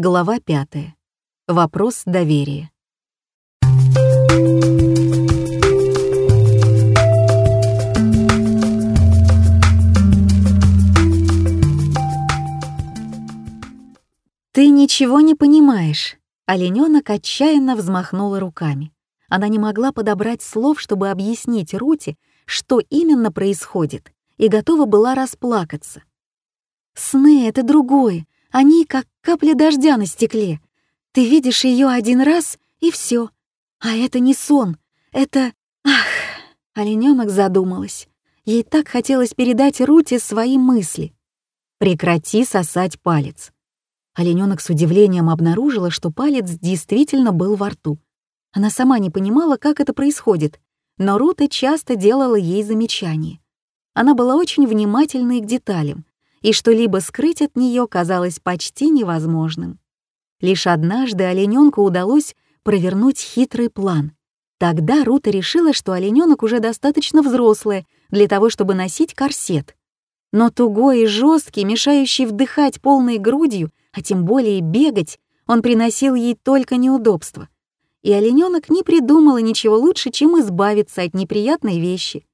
Глава 5. Вопрос доверия. «Ты ничего не понимаешь», — оленёнок отчаянно взмахнула руками. Она не могла подобрать слов, чтобы объяснить Рути, что именно происходит, и готова была расплакаться. «Сны — это другое, они как капля дождя на стекле. Ты видишь ее один раз, и все. А это не сон, это... Ах!» Оленёнок задумалась. Ей так хотелось передать Рути свои мысли. «Прекрати сосать палец», Олененок с удивлением обнаружила, что палец действительно был во рту. Она сама не понимала, как это происходит, но Рута часто делала ей замечания. Она была очень внимательной к деталям, и что-либо скрыть от нее казалось почти невозможным. Лишь однажды олененку удалось провернуть хитрый план. Тогда Рута решила, что олененок уже достаточно взрослая для того, чтобы носить корсет. Но тугой и жесткий, мешающий вдыхать полной грудью, а тем более бегать, он приносил ей только неудобства. И олененок не придумала ничего лучше, чем избавиться от неприятной вещи.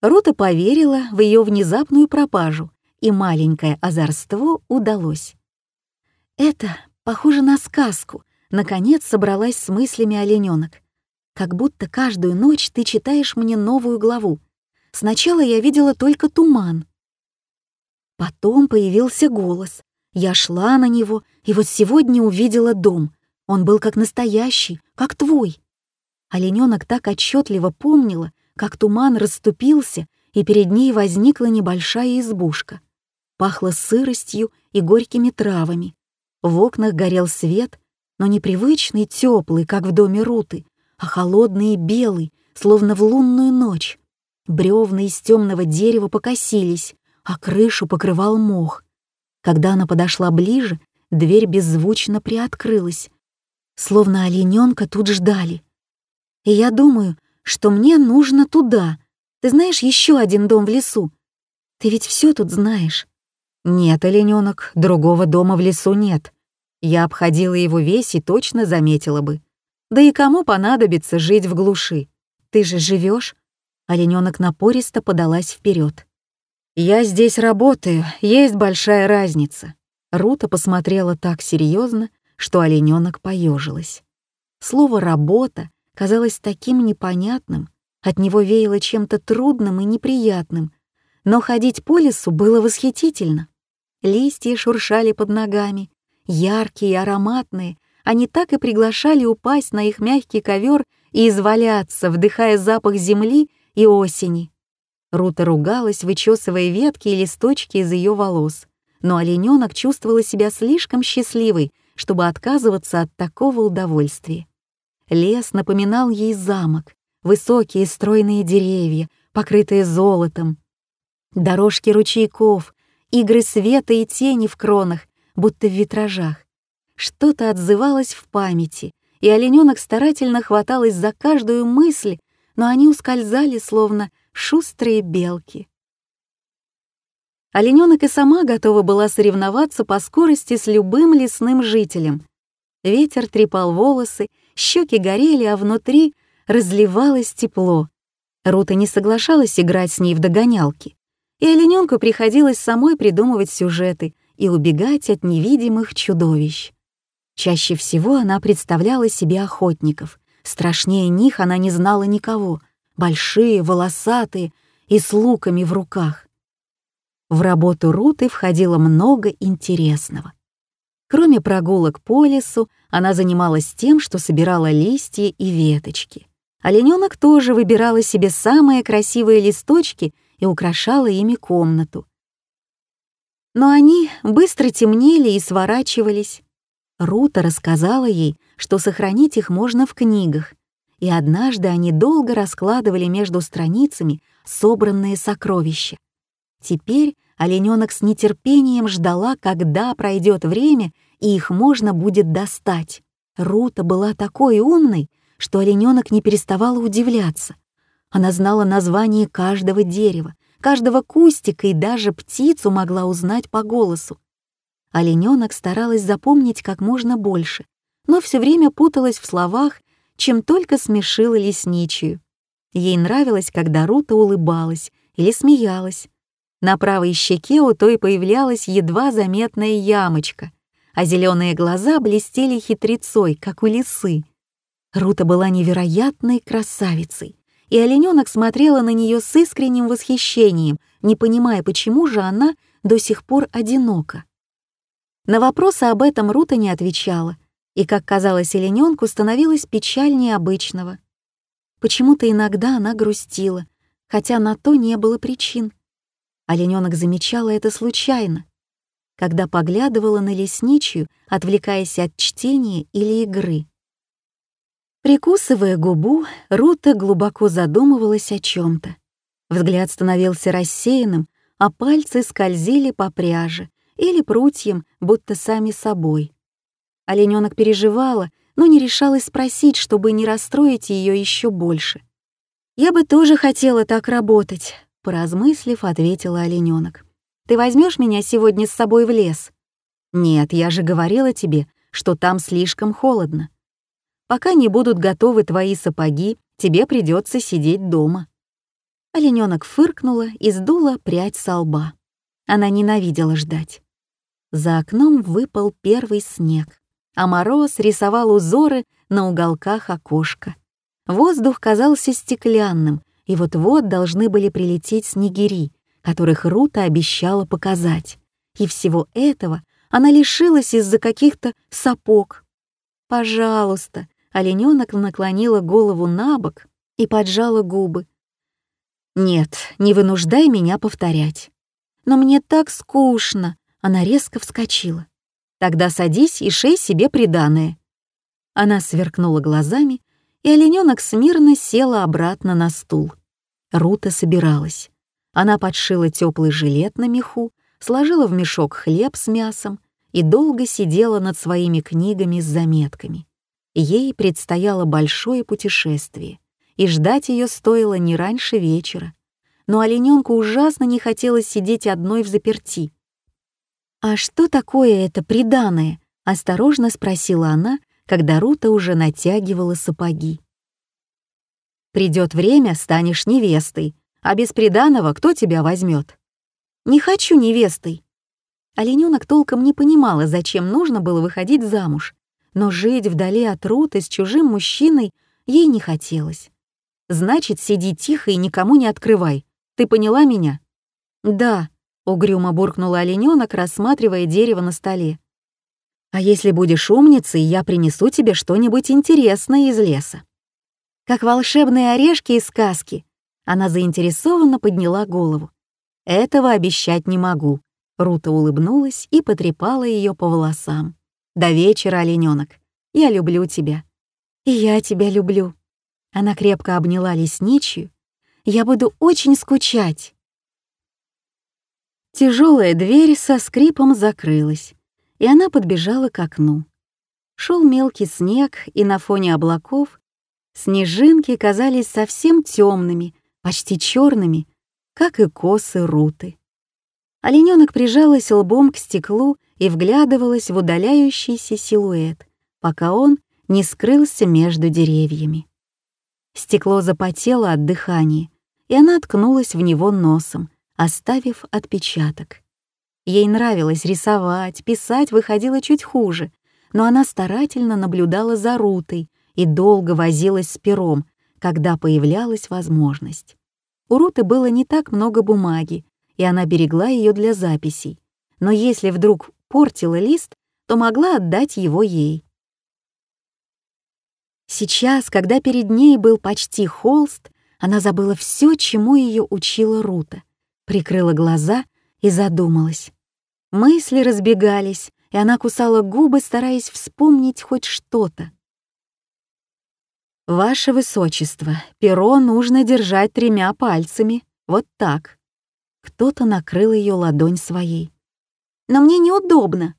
Рута поверила в ее внезапную пропажу, и маленькое озорство удалось. Это похоже на сказку. Наконец собралась с мыслями олененок. Как будто каждую ночь ты читаешь мне новую главу. Сначала я видела только туман. Потом появился голос, я шла на него, и вот сегодня увидела дом. Он был как настоящий, как твой. Олененок так отчетливо помнила, как туман расступился, и перед ней возникла небольшая избушка. Пахло сыростью и горькими травами. В окнах горел свет, но непривычный теплый, как в доме Руты, а холодный и белый, словно в лунную ночь. Бревна из темного дерева покосились, а крышу покрывал мох. Когда она подошла ближе, дверь беззвучно приоткрылась, словно олененка тут ждали. И я думаю, что мне нужно туда. Ты знаешь еще один дом в лесу? Ты ведь все тут знаешь. Нет, олененок, другого дома в лесу нет. Я обходила его весь и точно заметила бы. Да и кому понадобится жить в глуши? Ты же живешь? Олененок напористо подалась вперед. «Я здесь работаю, есть большая разница». Рута посмотрела так серьезно, что олененок поежилась. Слово «работа» казалось таким непонятным, от него веяло чем-то трудным и неприятным, но ходить по лесу было восхитительно. Листья шуршали под ногами, яркие и ароматные, они так и приглашали упасть на их мягкий ковер и изваляться, вдыхая запах земли и осени. Рута ругалась, вычесывая ветки и листочки из ее волос, но олененок чувствовала себя слишком счастливой, чтобы отказываться от такого удовольствия. Лес напоминал ей замок, высокие стройные деревья, покрытые золотом, дорожки ручейков, игры света и тени в кронах, будто в витражах. Что-то отзывалось в памяти, и олененок старательно хваталась за каждую мысль, но они ускользали, словно шустрые белки. Олененок и сама готова была соревноваться по скорости с любым лесным жителем. Ветер трепал волосы, щеки горели, а внутри разливалось тепло. Рута не соглашалась играть с ней в догонялки, и олененку приходилось самой придумывать сюжеты и убегать от невидимых чудовищ. Чаще всего она представляла себе охотников. Страшнее них она не знала никого — большие, волосатые и с луками в руках. В работу Руты входило много интересного. Кроме прогулок по лесу, она занималась тем, что собирала листья и веточки. Олененок тоже выбирала себе самые красивые листочки и украшала ими комнату. Но они быстро темнели и сворачивались. Рута рассказала ей, что сохранить их можно в книгах, и однажды они долго раскладывали между страницами собранные сокровища. Теперь олененок с нетерпением ждала, когда пройдет время, и их можно будет достать. Рута была такой умной, что олененок не переставала удивляться. Она знала название каждого дерева, каждого кустика и даже птицу могла узнать по голосу. Олененок старалась запомнить как можно больше, но все время путалась в словах, чем только смешила лесничью. Ей нравилось, когда Рута улыбалась или смеялась. На правой щеке у той появлялась едва заметная ямочка, а зеленые глаза блестели хитрецой, как у лисы. Рута была невероятной красавицей, и олененок смотрела на нее с искренним восхищением, не понимая, почему же она до сих пор одинока. На вопросы об этом Рута не отвечала, и, как казалось олененку, становилась печальнее обычного. Почему-то иногда она грустила, хотя на то не было причин. Олененок замечала это случайно, когда поглядывала на лесничью, отвлекаясь от чтения или игры. Прикусывая губу, Рута глубоко задумывалась о чем то Взгляд становился рассеянным, а пальцы скользили по пряже или прутьям, будто сами собой. Олененок переживала, но не решалась спросить, чтобы не расстроить ее еще больше. «Я бы тоже хотела так работать», — поразмыслив, ответила олененок. «Ты возьмешь меня сегодня с собой в лес?» «Нет, я же говорила тебе, что там слишком холодно. Пока не будут готовы твои сапоги, тебе придется сидеть дома». Олененок фыркнула и сдула прядь со лба. Она ненавидела ждать. За окном выпал первый снег, а мороз рисовал узоры на уголках окошка. Воздух казался стеклянным, и вот-вот должны были прилететь снегири, которых Рута обещала показать. И всего этого она лишилась из-за каких-то сапог. «Пожалуйста», Олененок наклонила голову на бок и поджала губы. «Нет, не вынуждай меня повторять. Но мне так скучно!» Она резко вскочила. «Тогда садись и шей себе приданое». Она сверкнула глазами, и олененок смирно села обратно на стул. Рута собиралась. Она подшила теплый жилет на меху, сложила в мешок хлеб с мясом и долго сидела над своими книгами с заметками. Ей предстояло большое путешествие, и ждать ее стоило не раньше вечера. Но олененку ужасно не хотелось сидеть одной в заперти. «А что такое это приданое?» — осторожно спросила она, когда Рута уже натягивала сапоги. «Придет время, станешь невестой, а без приданого кто тебя возьмет? «Не хочу невестой». Олененок толком не понимала, зачем нужно было выходить замуж, но жить вдали от Руты с чужим мужчиной ей не хотелось. «Значит, сиди тихо и никому не открывай. Ты поняла меня?» «Да», — угрюмо буркнула олененок, рассматривая дерево на столе. «А если будешь умницей, я принесу тебе что-нибудь интересное из леса». Как волшебные орешки из сказки. Она заинтересованно подняла голову. «Этого обещать не могу», — Рута улыбнулась и потрепала ее по волосам. До вечера, олененок. Я люблю тебя. И я тебя люблю. Она крепко обняла лесничью. Я буду очень скучать. Тяжелая дверь со скрипом закрылась, и она подбежала к окну. Шел мелкий снег, и на фоне облаков снежинки казались совсем темными, почти черными, как и косы руты. Олененок прижалась лбом к стеклу и вглядывалась в удаляющийся силуэт, пока он не скрылся между деревьями. Стекло запотело от дыхания, и она ткнулась в него носом, оставив отпечаток. Ей нравилось рисовать, писать выходило чуть хуже, но она старательно наблюдала за Рутой и долго возилась с пером, когда появлялась возможность. У Руты было не так много бумаги, и она берегла ее для записей. Но если вдруг портила лист, то могла отдать его ей. Сейчас, когда перед ней был почти холст, она забыла все, чему ее учила Рута, прикрыла глаза и задумалась. Мысли разбегались, и она кусала губы, стараясь вспомнить хоть что-то. «Ваше Высочество, перо нужно держать тремя пальцами, вот так». Кто-то накрыл ее ладонь своей. «Но мне неудобно»,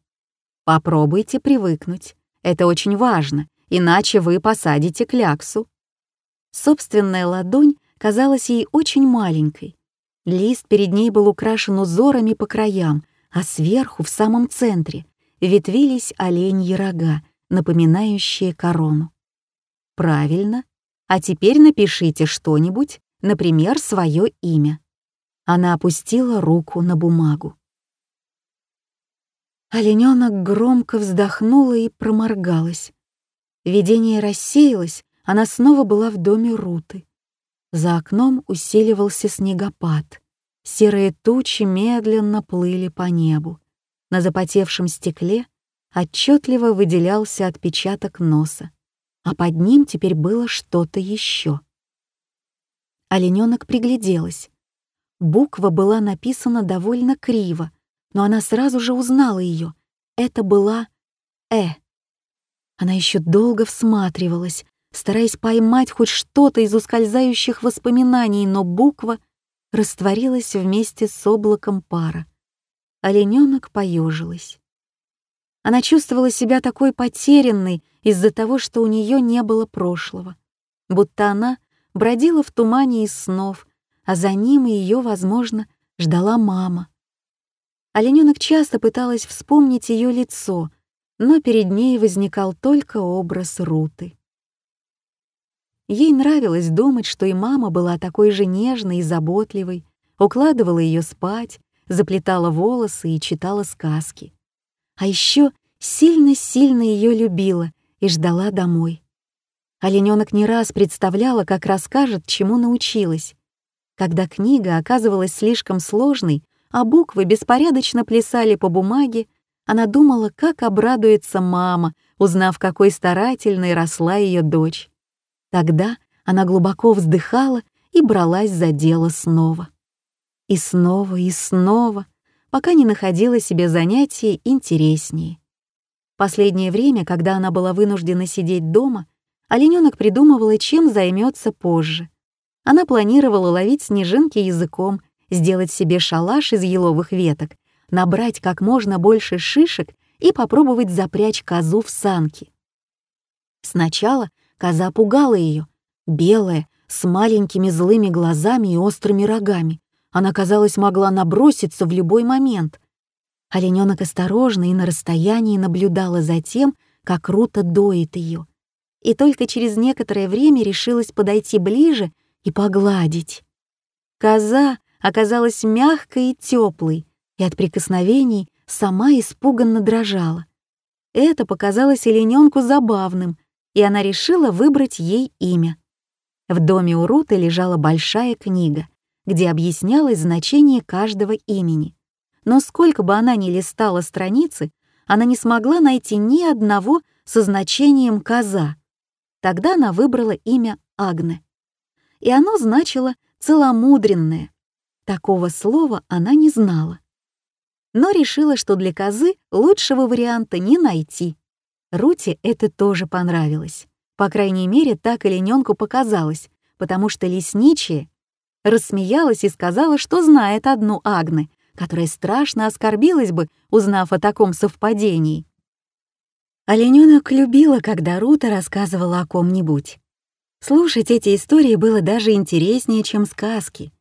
Попробуйте привыкнуть. Это очень важно, иначе вы посадите кляксу. Собственная ладонь казалась ей очень маленькой. Лист перед ней был украшен узорами по краям, а сверху, в самом центре, ветвились оленьи рога, напоминающие корону. Правильно. А теперь напишите что-нибудь, например, свое имя. Она опустила руку на бумагу. Олененок громко вздохнула и проморгалась. Видение рассеялось, она снова была в доме Руты. За окном усиливался снегопад. Серые тучи медленно плыли по небу. На запотевшем стекле отчетливо выделялся отпечаток носа, а под ним теперь было что-то еще. Олененок пригляделась. Буква была написана довольно криво, но она сразу же узнала ее. Это была «э». Она еще долго всматривалась, стараясь поймать хоть что-то из ускользающих воспоминаний, но буква растворилась вместе с облаком пара. Олененок поежилась. Она чувствовала себя такой потерянной из-за того, что у нее не было прошлого, будто она бродила в тумане из снов, а за ним ее, возможно, ждала мама. Олененок часто пыталась вспомнить ее лицо, но перед ней возникал только образ Руты. Ей нравилось думать, что и мама была такой же нежной и заботливой, укладывала ее спать, заплетала волосы и читала сказки. А еще сильно-сильно ее любила и ждала домой. Олененок не раз представляла, как расскажет, чему научилась. Когда книга оказывалась слишком сложной, а буквы беспорядочно плясали по бумаге, она думала, как обрадуется мама, узнав, какой старательной росла ее дочь. Тогда она глубоко вздыхала и бралась за дело снова. И снова, и снова, пока не находила себе занятия интереснее. Последнее время, когда она была вынуждена сидеть дома, олененок придумывала, чем займется позже. Она планировала ловить снежинки языком сделать себе шалаш из еловых веток, набрать как можно больше шишек и попробовать запрячь козу в санки. Сначала коза пугала ее, белая, с маленькими злыми глазами и острыми рогами. Она, казалось, могла наброситься в любой момент. Олененок осторожно и на расстоянии наблюдала за тем, как Рута доит ее, и только через некоторое время решилась подойти ближе и погладить. Коза оказалась мягкой и теплой, и от прикосновений сама испуганно дрожала. Это показалось олененку забавным, и она решила выбрать ей имя. В доме у Руты лежала большая книга, где объяснялось значение каждого имени. Но сколько бы она ни листала страницы, она не смогла найти ни одного со значением «коза». Тогда она выбрала имя Агне. И оно значило «целомудренное», Такого слова она не знала. Но решила, что для козы лучшего варианта не найти. Руте это тоже понравилось. По крайней мере, так олененку показалось, потому что лесничая рассмеялась и сказала, что знает одну Агны, которая страшно оскорбилась бы, узнав о таком совпадении. Олененок любила, когда Рута рассказывала о ком-нибудь. Слушать эти истории было даже интереснее, чем сказки.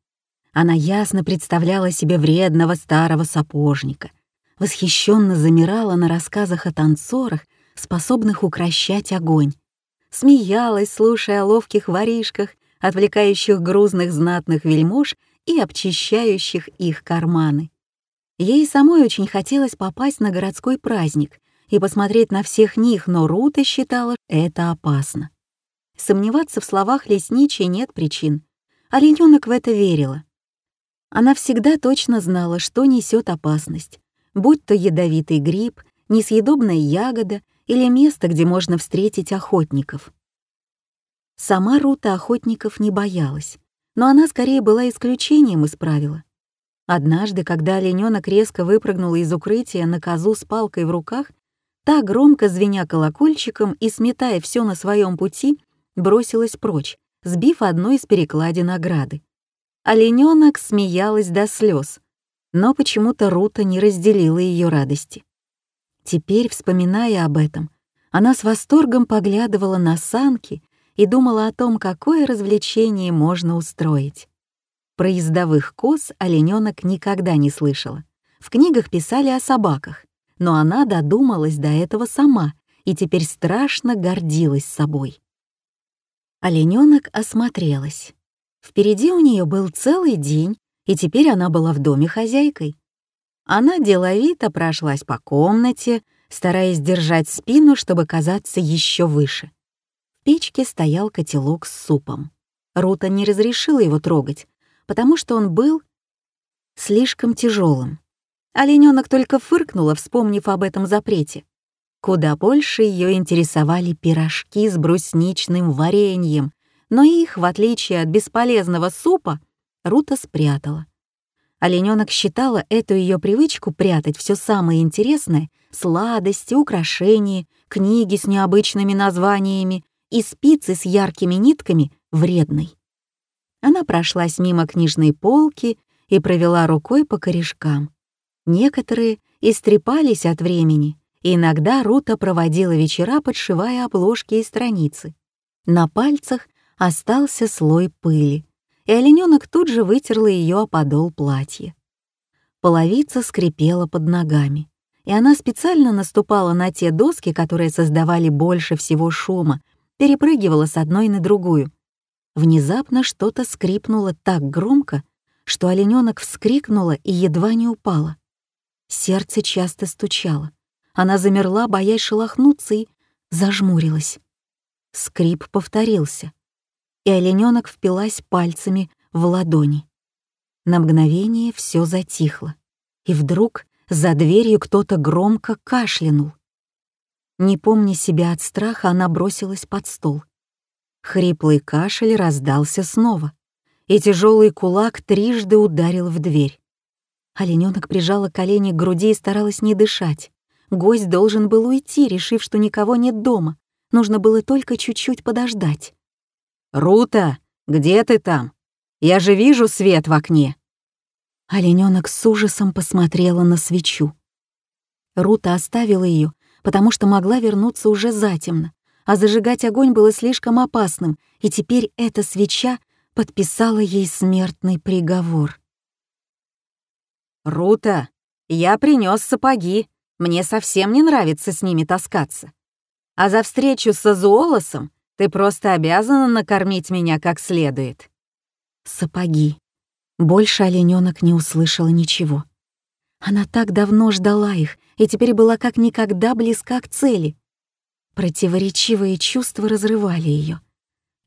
Она ясно представляла себе вредного старого сапожника, восхищенно замирала на рассказах о танцорах, способных укращать огонь, смеялась, слушая о ловких воришках, отвлекающих грузных знатных вельмож и обчищающих их карманы. Ей самой очень хотелось попасть на городской праздник и посмотреть на всех них, но Рута считала это опасно. Сомневаться в словах лесничей нет причин. Оленёнок в это верила. Она всегда точно знала, что несет опасность, будь то ядовитый гриб, несъедобная ягода или место, где можно встретить охотников. Сама Рута охотников не боялась, но она скорее была исключением из правила. Однажды, когда оленёнок резко выпрыгнула из укрытия на козу с палкой в руках, та, громко звеня колокольчиком и сметая все на своем пути, бросилась прочь, сбив одну из перекладин ограды. Олененок смеялась до слез, но почему-то Рута не разделила ее радости. Теперь, вспоминая об этом, она с восторгом поглядывала на санки и думала о том, какое развлечение можно устроить. Про ездовых коз олененок никогда не слышала, В книгах писали о собаках, но она додумалась до этого сама и теперь страшно гордилась собой. Олененок осмотрелась. Впереди у нее был целый день, и теперь она была в доме хозяйкой. Она деловито прошлась по комнате, стараясь держать спину, чтобы казаться еще выше. В печке стоял котелок с супом. Рута не разрешила его трогать, потому что он был слишком тяжелым. Олененок только фыркнула, вспомнив об этом запрете. Куда больше ее интересовали пирожки с брусничным вареньем, но их, в отличие от бесполезного супа, Рута спрятала. Олененок считала эту ее привычку прятать все самое интересное — сладости, украшения, книги с необычными названиями и спицы с яркими нитками — вредной. Она прошлась мимо книжной полки и провела рукой по корешкам. Некоторые истрепались от времени, иногда Рута проводила вечера, подшивая обложки и страницы. На пальцах остался слой пыли, и олененок тут же вытерла ее о подол платья. Половица скрипела под ногами, и она специально наступала на те доски, которые создавали больше всего шума, перепрыгивала с одной на другую. Внезапно что-то скрипнуло так громко, что олененок вскрикнула и едва не упала. Сердце часто стучало. Она замерла, боясь шелохнуться, и зажмурилась. Скрип повторился и олененок впилась пальцами в ладони. На мгновение все затихло, и вдруг за дверью кто-то громко кашлянул. Не помня себя от страха, она бросилась под стол. Хриплый кашель раздался снова, и тяжелый кулак трижды ударил в дверь. Олененок прижала колени к груди и старалась не дышать. Гость должен был уйти, решив, что никого нет дома. Нужно было только чуть-чуть подождать. «Рута, где ты там? Я же вижу свет в окне!» Оленёнок с ужасом посмотрела на свечу. Рута оставила ее, потому что могла вернуться уже затемно, а зажигать огонь было слишком опасным, и теперь эта свеча подписала ей смертный приговор. «Рута, я принес сапоги, мне совсем не нравится с ними таскаться. А за встречу с Азуолосом ты просто обязана накормить меня как следует». Сапоги. Больше олененок не услышала ничего. Она так давно ждала их и теперь была как никогда близка к цели. Противоречивые чувства разрывали ее.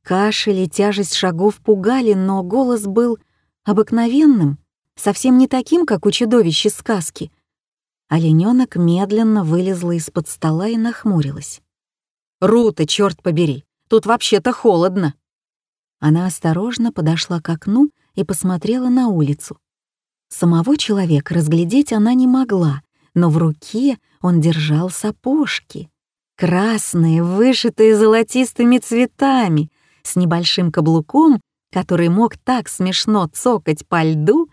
Кашель и тяжесть шагов пугали, но голос был обыкновенным, совсем не таким, как у чудовища сказки. Олененок медленно вылезла из-под стола и нахмурилась. «Рута, черт побери, Тут вообще-то холодно». Она осторожно подошла к окну и посмотрела на улицу. Самого человека разглядеть она не могла, но в руке он держал сапожки. Красные, вышитые золотистыми цветами, с небольшим каблуком, который мог так смешно цокать по льду.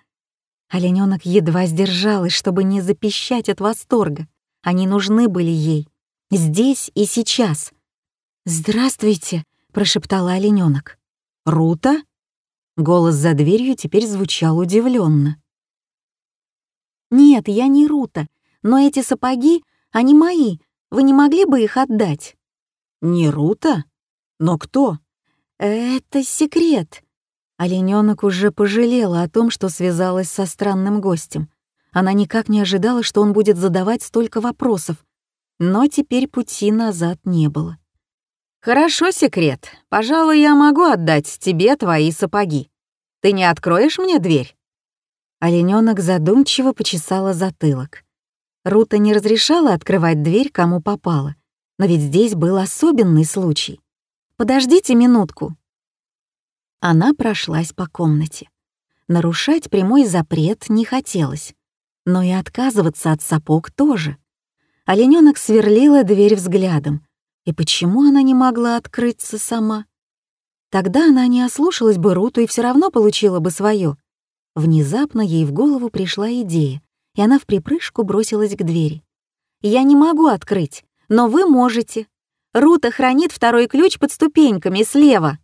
Оленёнок едва сдержалась, чтобы не запищать от восторга. Они нужны были ей. Здесь и сейчас — «Здравствуйте», — прошептала олененок. «Рута?» Голос за дверью теперь звучал удивленно. «Нет, я не Рута, но эти сапоги, они мои. Вы не могли бы их отдать?» «Не Рута? Но кто?» «Это секрет». Олененок уже пожалела о том, что связалась со странным гостем. Она никак не ожидала, что он будет задавать столько вопросов. Но теперь пути назад не было. «Хорошо, секрет. Пожалуй, я могу отдать тебе твои сапоги. Ты не откроешь мне дверь?» Оленёнок задумчиво почесала затылок. Рута не разрешала открывать дверь, кому попало. Но ведь здесь был особенный случай. «Подождите минутку». Она прошлась по комнате. Нарушать прямой запрет не хотелось. Но и отказываться от сапог тоже. Оленёнок сверлила дверь взглядом — и почему она не могла открыться сама? Тогда она не ослушалась бы Руту и все равно получила бы свое. Внезапно ей в голову пришла идея, и она в припрыжку бросилась к двери. «Я не могу открыть, но вы можете. Рута хранит второй ключ под ступеньками слева».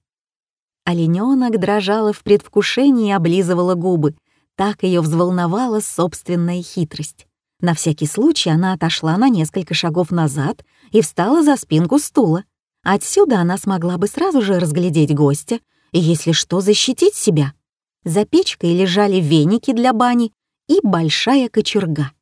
Оленёнок дрожала в предвкушении и облизывала губы. Так ее взволновала собственная хитрость. На всякий случай она отошла на несколько шагов назад и встала за спинку стула. Отсюда она смогла бы сразу же разглядеть гостя и, если что, защитить себя. За печкой лежали веники для бани и большая кочерга.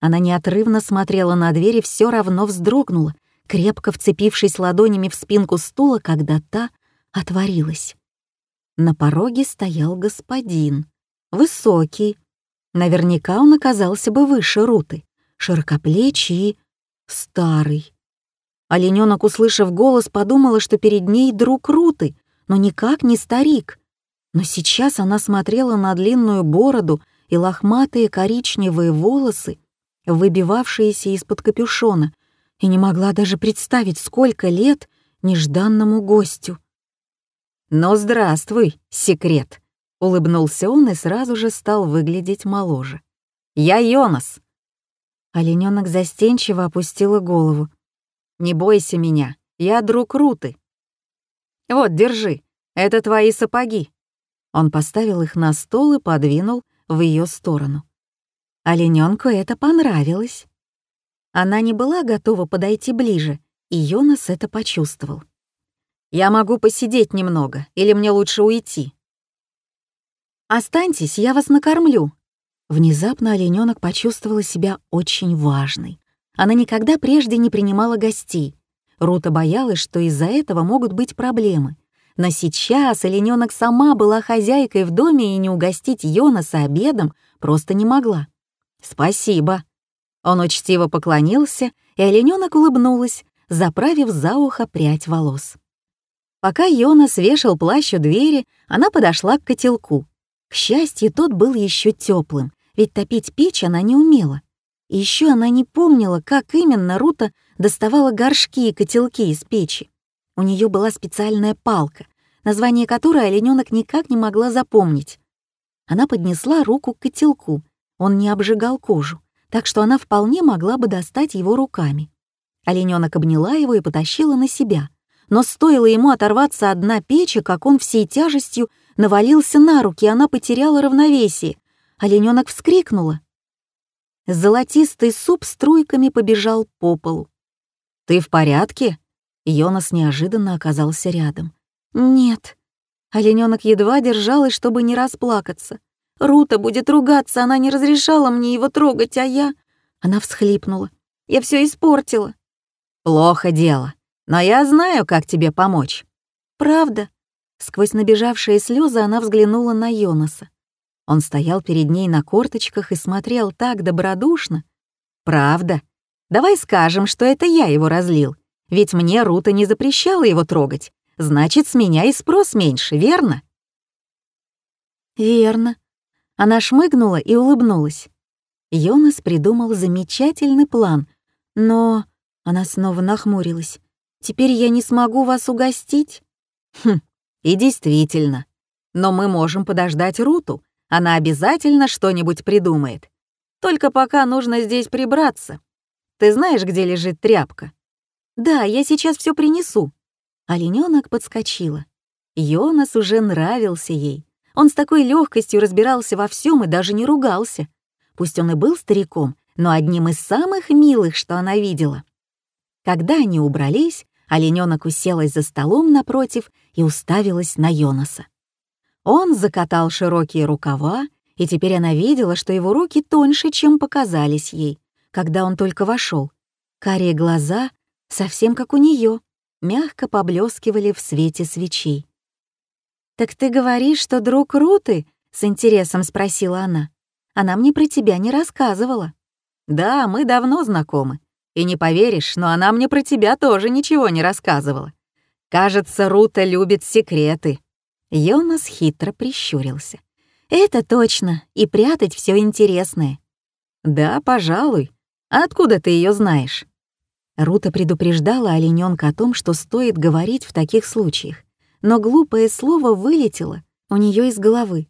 Она неотрывно смотрела на дверь и все равно вздрогнула, крепко вцепившись ладонями в спинку стула, когда та отворилась. На пороге стоял господин, высокий. Наверняка он оказался бы выше Руты, широкоплечий и старый. Оленёнок, услышав голос, подумала, что перед ней друг Руты, но никак не старик. Но сейчас она смотрела на длинную бороду и лохматые коричневые волосы, выбивавшиеся из-под капюшона, и не могла даже представить, сколько лет нежданному гостю. «Ну, здравствуй, секрет!» — улыбнулся он и сразу же стал выглядеть моложе. «Я Йонас!» Оленёнок застенчиво опустила голову. «Не бойся меня, я друг Руты». «Вот, держи, это твои сапоги». Он поставил их на стол и подвинул в ее сторону. Оленёнку это понравилось. Она не была готова подойти ближе, и Йонас это почувствовал. Я могу посидеть немного, или мне лучше уйти?» «Останьтесь, я вас накормлю». Внезапно оленёнок почувствовала себя очень важной. Она никогда прежде не принимала гостей. Рута боялась, что из-за этого могут быть проблемы. Но сейчас оленёнок сама была хозяйкой в доме и не угостить Йонаса обедом просто не могла. «Спасибо». Он учтиво поклонился, и оленёнок улыбнулась, заправив за ухо прядь волос. Пока Йонас вешал плащ у двери, она подошла к котелку. К счастью, тот был еще теплым, ведь топить печь она не умела. И еще она не помнила, как именно Рута доставала горшки и котелки из печи. У нее была специальная палка, название которой олененок никак не могла запомнить. Она поднесла руку к котелку, он не обжигал кожу, так что она вполне могла бы достать его руками. Олененок обняла его и потащила на себя — но стоило ему оторваться от дна печи, как он всей тяжестью навалился на руки, и она потеряла равновесие. Олененок вскрикнула. Золотистый суп струйками побежал по полу. «Ты в порядке?» Йонас неожиданно оказался рядом. «Нет». Олененок едва держалась, чтобы не расплакаться. «Рута будет ругаться, она не разрешала мне его трогать, а я...» Она всхлипнула. «Я все испортила». «Плохо дело. Но я знаю, как тебе помочь». «Правда?» Сквозь набежавшие слезы она взглянула на Йонаса. Он стоял перед ней на корточках и смотрел так добродушно. «Правда? Давай скажем, что это я его разлил. Ведь мне Рута не запрещала его трогать. Значит, с меня и спрос меньше, верно?» «Верно». Она шмыгнула и улыбнулась. Йонас придумал замечательный план, но... Она снова нахмурилась. Теперь я не смогу вас угостить?» «Хм, и действительно. Но мы можем подождать Руту. Она обязательно что-нибудь придумает. Только пока нужно здесь прибраться. Ты знаешь, где лежит тряпка?» «Да, я сейчас все принесу». Олененок подскочила. Йонас уже нравился ей. Он с такой легкостью разбирался во всем и даже не ругался. Пусть он и был стариком, но одним из самых милых, что она видела. Когда они убрались, Оленёнок уселась за столом напротив и уставилась на Йонаса. Он закатал широкие рукава, и теперь она видела, что его руки тоньше, чем показались ей, когда он только вошел. Карие глаза, совсем как у нее, мягко поблескивали в свете свечей. «Так ты говоришь, что друг Руты?» — с интересом спросила она. «Она мне про тебя не рассказывала». «Да, мы давно знакомы. И не поверишь, но она мне про тебя тоже ничего не рассказывала. Кажется, Рута любит секреты». Йонас хитро прищурился. «Это точно, и прятать все интересное». «Да, пожалуй. А откуда ты ее знаешь?» Рута предупреждала олененка о том, что стоит говорить в таких случаях, но глупое слово вылетело у нее из головы.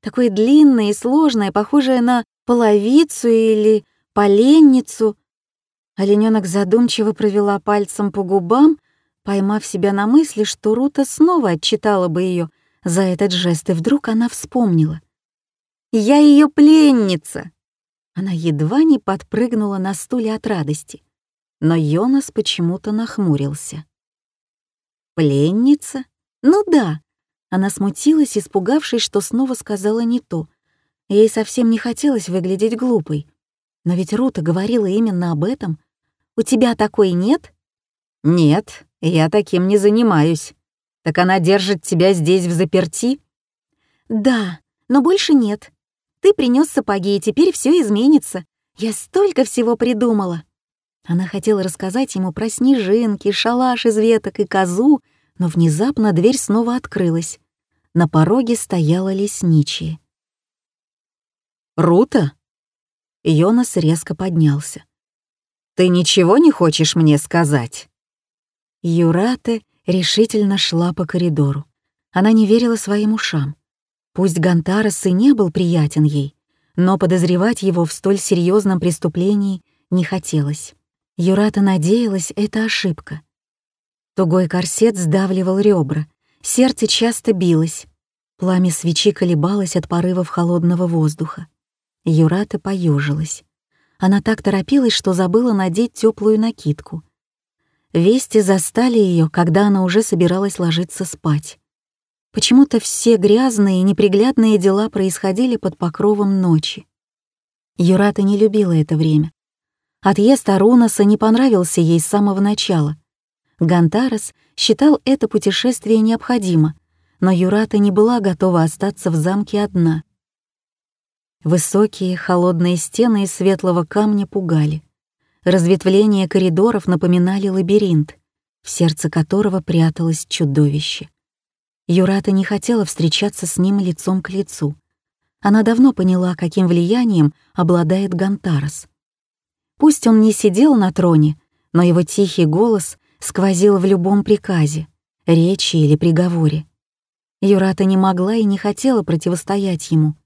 Такое длинное и сложное, похожее на половицу или поленницу, Олененок задумчиво провела пальцем по губам, поймав себя на мысли, что Рута снова отчитала бы ее за этот жест, и вдруг она вспомнила. Я ее пленница!» Она едва не подпрыгнула на стуле от радости, но Йонас почему-то нахмурился. «Пленница? Ну да!» Она смутилась, испугавшись, что снова сказала не то. Ей совсем не хотелось выглядеть глупой. Но ведь Рута говорила именно об этом. «У тебя такой нет?» «Нет, я таким не занимаюсь. Так она держит тебя здесь в заперти?» «Да, но больше нет. Ты принес сапоги, и теперь все изменится. Я столько всего придумала». Она хотела рассказать ему про снежинки, шалаш из веток и козу, но внезапно дверь снова открылась. На пороге стояла лесничая. «Рута?» Йонас резко поднялся. «Ты ничего не хочешь мне сказать?» Юрате решительно шла по коридору. Она не верила своим ушам. Пусть Гантарес и не был приятен ей, но подозревать его в столь серьезном преступлении не хотелось. Юрата надеялась, это ошибка. Тугой корсет сдавливал ребра, сердце часто билось, пламя свечи колебалось от порывов холодного воздуха. Юрата поежилась. Она так торопилась, что забыла надеть теплую накидку. Вести застали ее, когда она уже собиралась ложиться спать. Почему-то все грязные и неприглядные дела происходили под покровом ночи. Юрата не любила это время. Отъезд Арунаса не понравился ей с самого начала. Гантарес считал это путешествие необходимо, но Юрата не была готова остаться в замке одна. Высокие холодные стены из светлого камня пугали. Разветвления коридоров напоминали лабиринт, в сердце которого пряталось чудовище. Юрата не хотела встречаться с ним лицом к лицу. Она давно поняла, каким влиянием обладает Гантарас. Пусть он не сидел на троне, но его тихий голос сквозил в любом приказе, речи или приговоре. Юрата не могла и не хотела противостоять ему.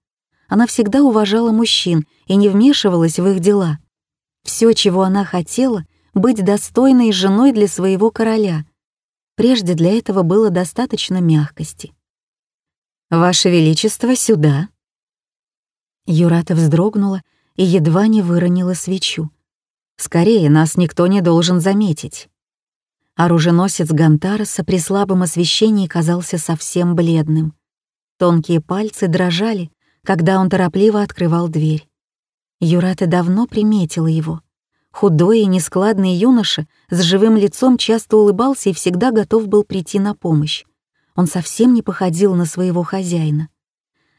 Она всегда уважала мужчин и не вмешивалась в их дела. Все, чего она хотела, быть достойной женой для своего короля — Прежде для этого было достаточно мягкости. «Ваше Величество, сюда!» Юрата вздрогнула и едва не выронила свечу. «Скорее, нас никто не должен заметить». Оруженосец Гантараса при слабом освещении казался совсем бледным. Тонкие пальцы дрожали, когда он торопливо открывал дверь. Юрата давно приметила его. Худой и нескладный юноша с живым лицом часто улыбался и всегда готов был прийти на помощь. Он совсем не походил на своего хозяина.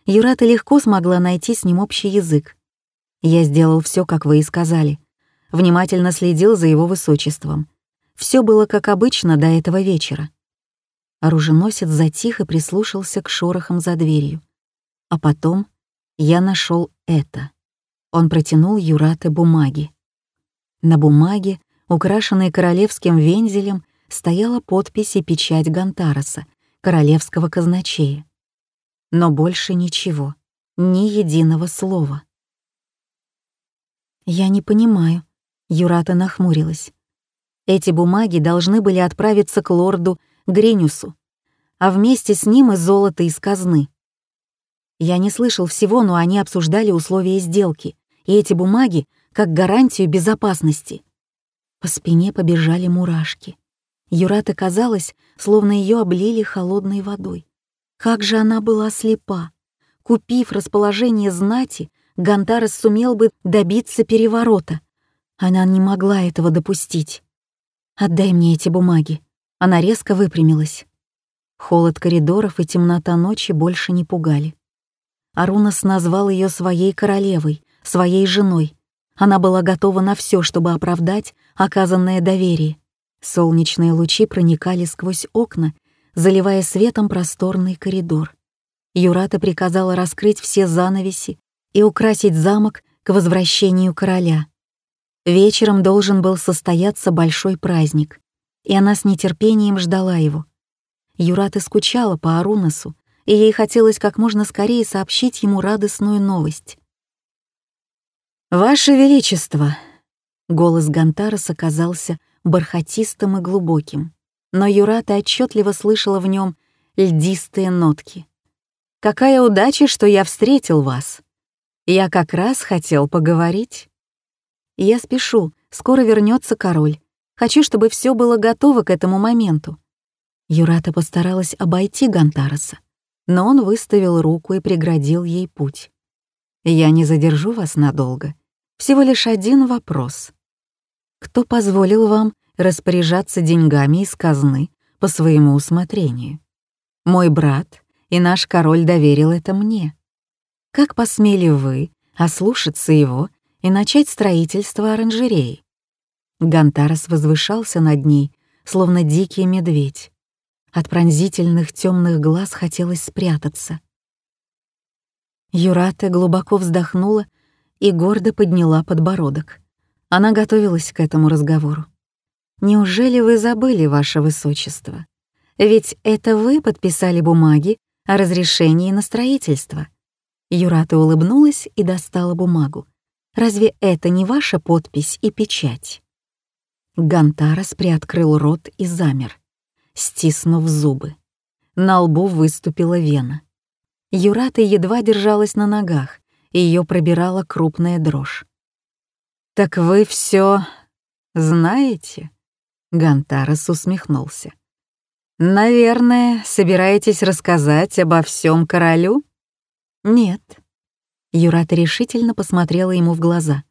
Юрата легко смогла найти с ним общий язык. Я сделал все, как вы и сказали. Внимательно следил за его высочеством. Все было как обычно до этого вечера. Оруженосец затих и прислушался к шорохам за дверью. А потом я нашел это. Он протянул Юрате бумаги. На бумаге, украшенной королевским вензелем, стояла подпись и печать Гантараса, королевского казначея. Но больше ничего, ни единого слова. «Я не понимаю», — Юрата нахмурилась. «Эти бумаги должны были отправиться к лорду Гринюсу, а вместе с ним и золото из казны. Я не слышал всего, но они обсуждали условия сделки, и эти бумаги как гарантию безопасности. По спине побежали мурашки. Юрата казалось, словно ее облили холодной водой. Как же она была слепа! Купив расположение знати, Гантарес сумел бы добиться переворота. Она не могла этого допустить. «Отдай мне эти бумаги». Она резко выпрямилась. Холод коридоров и темнота ночи больше не пугали. Арунас назвал ее своей королевой, своей женой, она была готова на все, чтобы оправдать оказанное доверие. Солнечные лучи проникали сквозь окна, заливая светом просторный коридор. Юрата приказала раскрыть все занавеси и украсить замок к возвращению короля. Вечером должен был состояться большой праздник, и она с нетерпением ждала его. Юрата скучала по Арунасу, и ей хотелось как можно скорее сообщить ему радостную новость. «Ваше Величество!» Голос Гантарас оказался бархатистым и глубоким, но Юрата отчетливо слышала в нем льдистые нотки. «Какая удача, что я встретил вас! Я как раз хотел поговорить. Я спешу, скоро вернется король. Хочу, чтобы все было готово к этому моменту. Юрата постаралась обойти Гантараса, но он выставил руку и преградил ей путь. «Я не задержу вас надолго. Всего лишь один вопрос. Кто позволил вам распоряжаться деньгами из казны по своему усмотрению? Мой брат и наш король доверил это мне. Как посмели вы ослушаться его и начать строительство оранжереи?» Гантарас возвышался над ней, словно дикий медведь. От пронзительных темных глаз хотелось спрятаться. Юрата глубоко вздохнула и гордо подняла подбородок. Она готовилась к этому разговору. «Неужели вы забыли, ваше высочество? Ведь это вы подписали бумаги о разрешении на строительство». Юрата улыбнулась и достала бумагу. «Разве это не ваша подпись и печать?» Гантарас приоткрыл рот и замер, стиснув зубы. На лбу выступила вена. Юрата едва держалась на ногах, и ее пробирала крупная дрожь. «Так вы все знаете?» Гантарас усмехнулся. «Наверное, собираетесь рассказать обо всем королю?» «Нет». Юрата решительно посмотрела ему в глаза.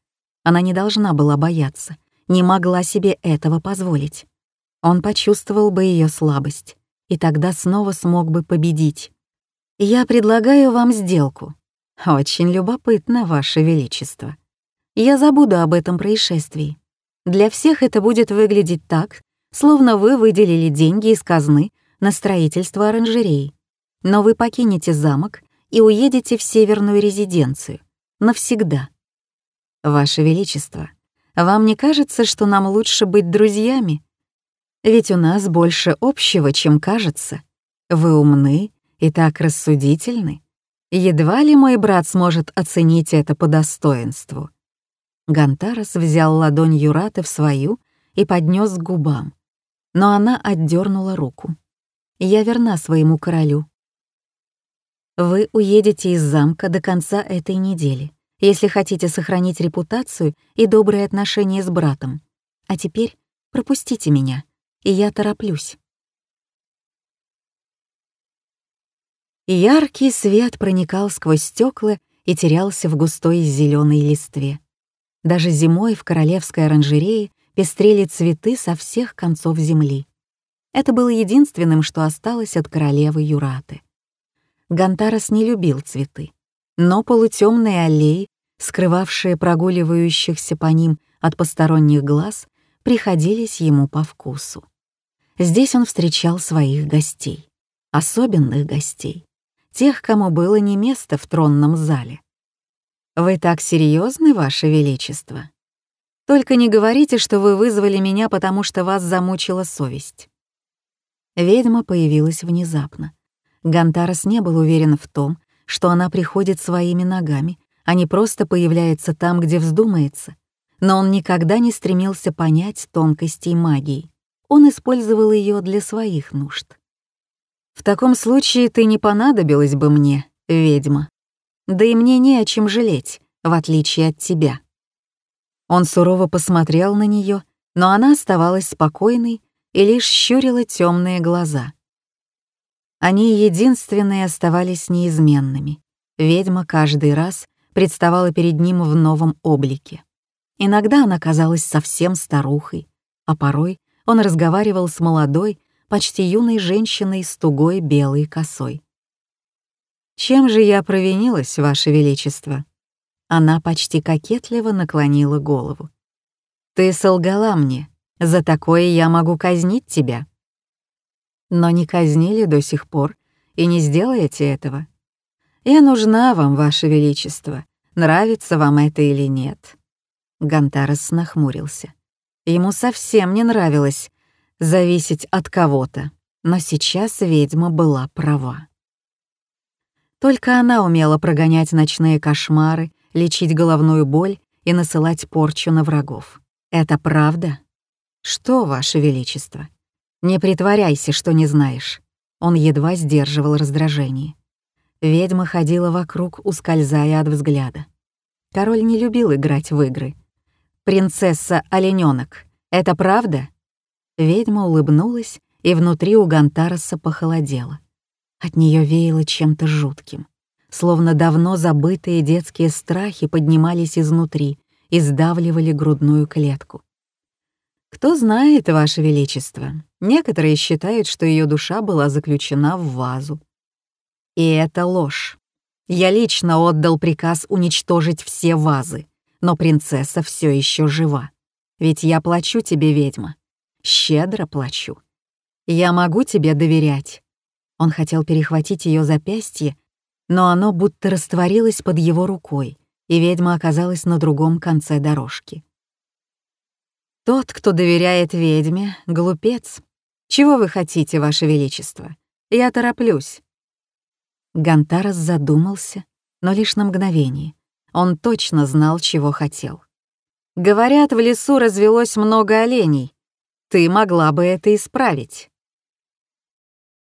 Она не должна была бояться не могла себе этого позволить. Он почувствовал бы ее слабость, и тогда снова смог бы победить. «Я предлагаю вам сделку. Очень любопытно, Ваше Величество. Я забуду об этом происшествии. Для всех это будет выглядеть так, словно вы выделили деньги из казны на строительство оранжереи. Но вы покинете замок и уедете в северную резиденцию. Навсегда. Ваше Величество, вам не кажется, что нам лучше быть друзьями? Ведь у нас больше общего, чем кажется. Вы умны и так рассудительны. Едва ли мой брат сможет оценить это по достоинству. Гантарас взял ладонь Юраты в свою и поднес к губам. Но она отдернула руку. «Я верна своему королю. Вы уедете из замка до конца этой недели если хотите сохранить репутацию и добрые отношения с братом. А теперь пропустите меня, и я тороплюсь. Яркий свет проникал сквозь стекла и терялся в густой зеленой листве. Даже зимой в королевской оранжерее пестрели цветы со всех концов земли. Это было единственным, что осталось от королевы Юраты. Гантарас не любил цветы, но полутемные аллеи скрывавшие прогуливающихся по ним от посторонних глаз, приходились ему по вкусу. Здесь он встречал своих гостей, особенных гостей, тех, кому было не место в тронном зале. «Вы так серьезны, Ваше Величество? Только не говорите, что вы вызвали меня, потому что вас замучила совесть». Ведьма появилась внезапно. Гантарас не был уверен в том, что она приходит своими ногами, а не просто появляется там, где вздумается. Но он никогда не стремился понять тонкостей магии. Он использовал ее для своих нужд. «В таком случае ты не понадобилась бы мне, ведьма. Да и мне не о чем жалеть, в отличие от тебя». Он сурово посмотрел на нее, но она оставалась спокойной и лишь щурила темные глаза. Они единственные оставались неизменными. Ведьма каждый раз представала перед ним в новом облике. Иногда она казалась совсем старухой, а порой он разговаривал с молодой, почти юной женщиной с тугой белой косой. «Чем же я провинилась, Ваше Величество?» Она почти кокетливо наклонила голову. «Ты солгала мне. За такое я могу казнить тебя». Но не казнили до сих пор, и не сделаете этого. Я нужна вам, Ваше Величество, нравится вам это или нет». Гантарес нахмурился. Ему совсем не нравилось зависеть от кого-то, но сейчас ведьма была права. Только она умела прогонять ночные кошмары, лечить головную боль и насылать порчу на врагов. Это правда? Что, Ваше Величество? Не притворяйся, что не знаешь. Он едва сдерживал раздражение. Ведьма ходила вокруг, ускользая от взгляда. Король не любил играть в игры. «Принцесса Оленёнок, это правда?» Ведьма улыбнулась, и внутри у Гантараса похолодело. От нее веяло чем-то жутким. Словно давно забытые детские страхи поднимались изнутри и сдавливали грудную клетку. «Кто знает, Ваше Величество, некоторые считают, что ее душа была заключена в вазу. И это ложь. Я лично отдал приказ уничтожить все вазы, но принцесса все еще жива. Ведь я плачу тебе, ведьма. Щедро плачу. Я могу тебе доверять. Он хотел перехватить ее запястье, но оно будто растворилось под его рукой, и ведьма оказалась на другом конце дорожки. «Тот, кто доверяет ведьме, — глупец. Чего вы хотите, Ваше Величество? Я тороплюсь». Гантарас задумался, но лишь на мгновение. Он точно знал, чего хотел. «Говорят, в лесу развелось много оленей. Ты могла бы это исправить».